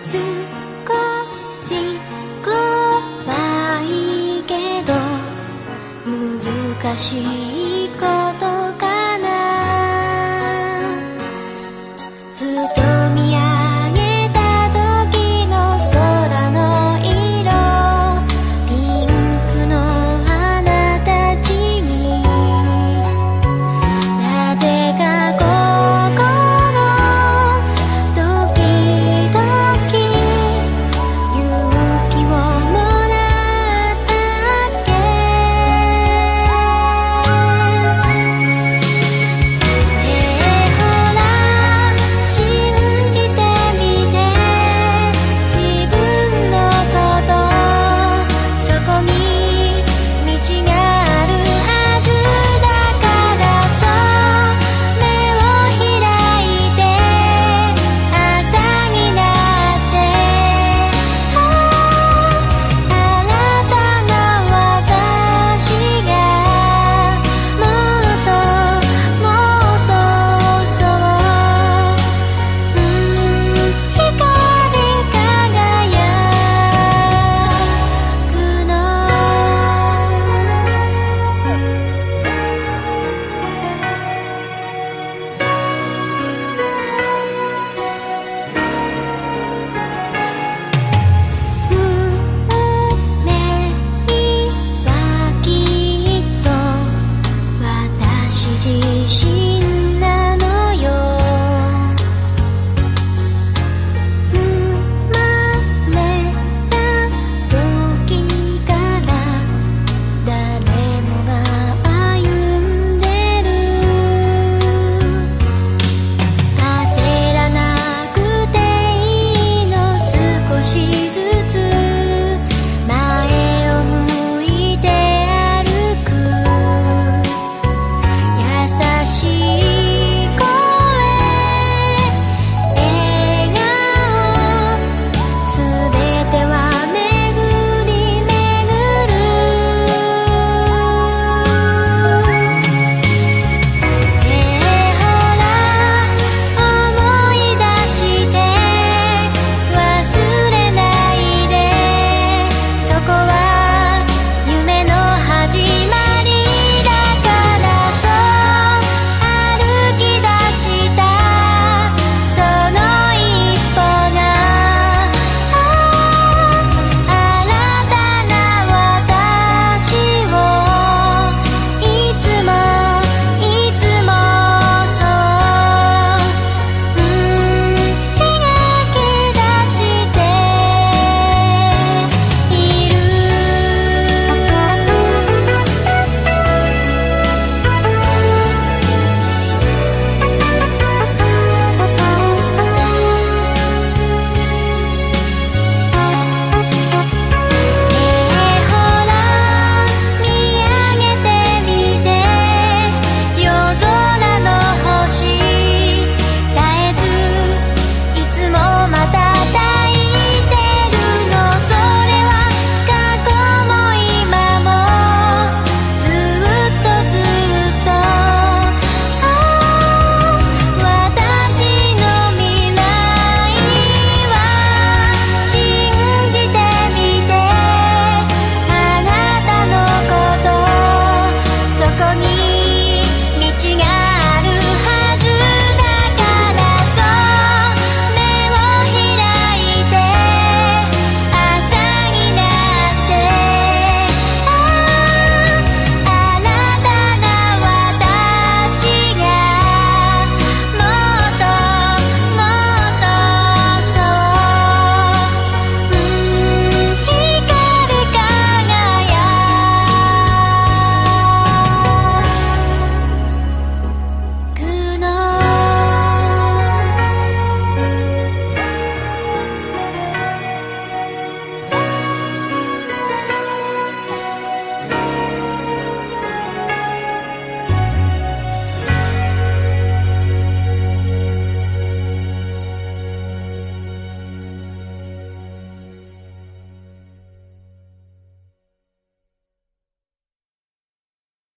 少し怖いけど難しい。